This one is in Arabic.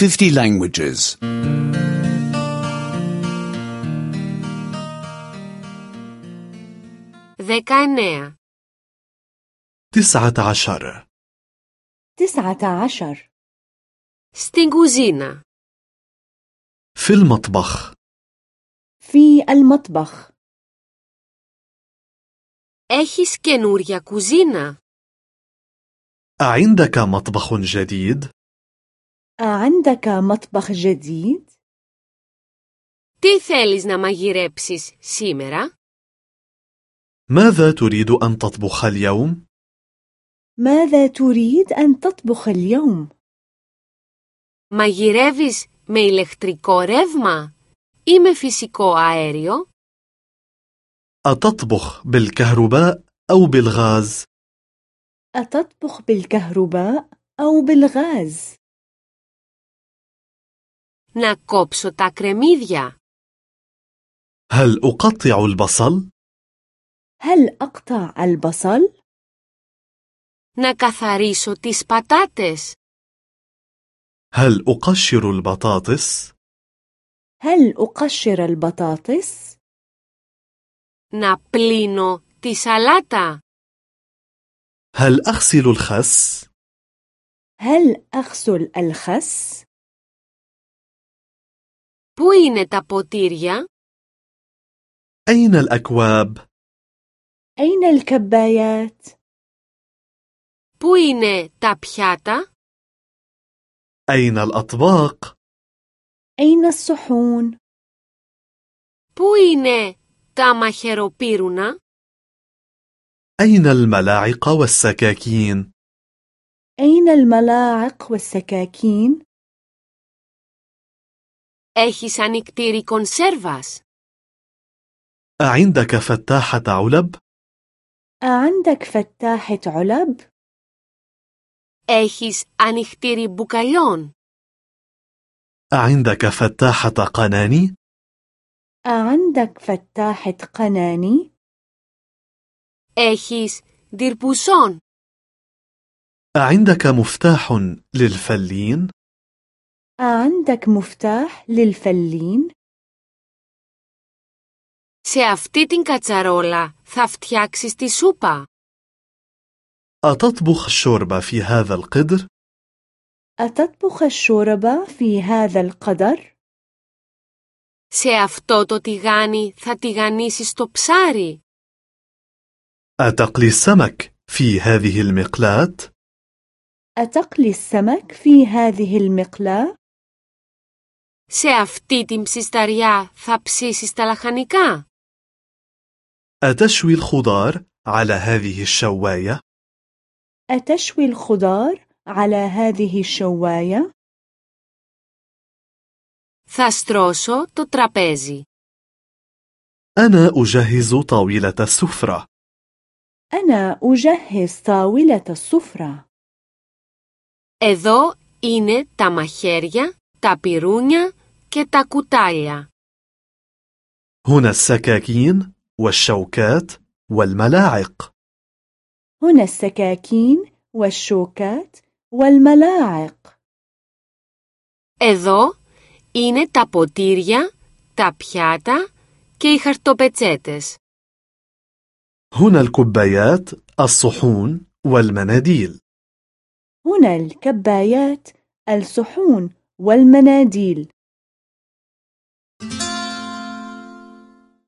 50 languages. 19. تسعة عشر تسعة عشر Στην κουζίνα. في المطبخ في المطبخ Έχεις καινούρια κουζίνα. أعندك مطبخ جديد؟ أعندك مطبخ جديد؟ Τι θέλεις να μαγειρέψεις σήμερα? ماذا تريد أن تطبخ اليوم؟ ماذا تريد أن تطبخ اليوم؟ Μαγειρεύεις με ηλεκτρικό ρεύμα ή με φυσικό αέριο? أتطبخ بالكهرباء أو بالغاز؟ أتطبخ بالكهرباء أو بالغاز؟ Να κόψω τα κρεμμύδια. هل أقطع البصل؟ هل أقطع البصل؟ Να καθαρίσω τις πατάτες. هل أقشر البطاطس؟ هل أقشر البطاطس؟ Να πλύνω τη σαλάτα. هل أغسل الخس؟ هل أغسل الخس؟ Πού είναι τα ποτήρια? أين الأكواب؟ أين الكبايات؟ Πού είναι τα πιάτα? أين الأطباق؟ أين الصحون؟ Πού είναι τα μαχαιροπύρουνα? أين الملاعق والسكاكين؟ أين الملاعق والسكاكين؟ Έχεις ανοιχτήρι κονσέρβας? أعندك فتاحة علب؟ أعندك فتاحة علب؟ Έχεις ανοιχτήρι μπουκαλιών? أعندك فتاحة قناني؟ أعندك فتاحة قناني؟ Έχεις διρπουσόν? أعندك مفتاح للفلين؟ أعندك مفتاح للفلين؟ Σε αυτή την κατσαρόλα θα φτιάξεις τη σούπα. أتطبخ الشوربة في هذا القدر؟ أتطبخ الشوربة في هذا القدر؟ Σε αυτό το τηγάνι θα τηγανίσεις το ψάρι. أتقلي السمك في هذه المقلاة؟ أتقلي السمك في هذه المقلاة؟ Σε αυτή την ψισταριά θα ψήσεις τα λαχανικά. أتشوي الخضار على هذه الشواية؟ أتشوي الخضار على هذه الشواية؟ Θα στρώσω το τραπέζι. أنا أجهز طاولة السفرة. أنا أجهز طاولة السفرة. Εδώ είναι τα μαχαίρια, τα πυρούνια και τα κουτάλια. هنا السكاكين والشوكات والملاعق. هنا السكاكين والشوكات والملاعق. Εδώ είναι τα ποτήρια, τα πιάτα και οι χαρτοπετσέτες. هنا الكبايات، الصحون والمناديل. هنا الكبايات، الصحون والمناديل.